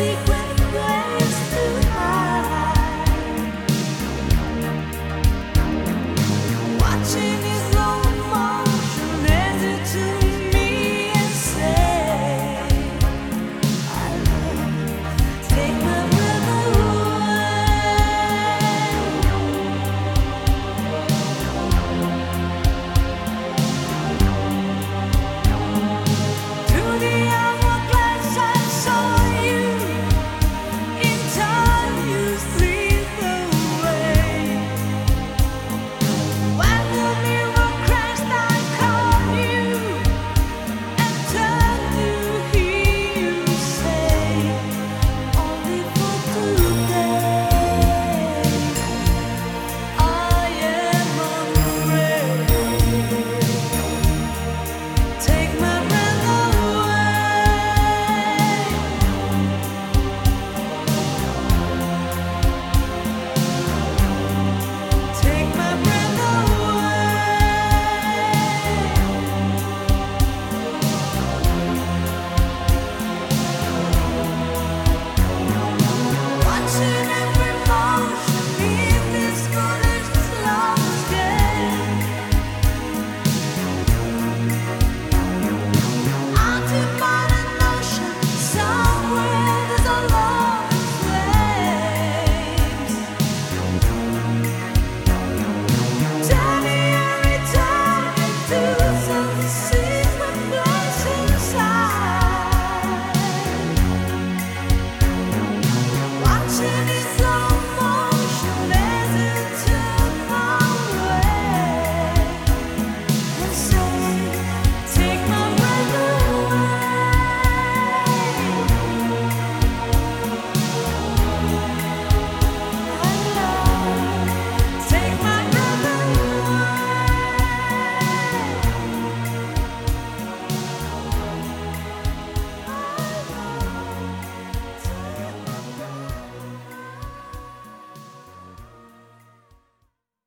secret.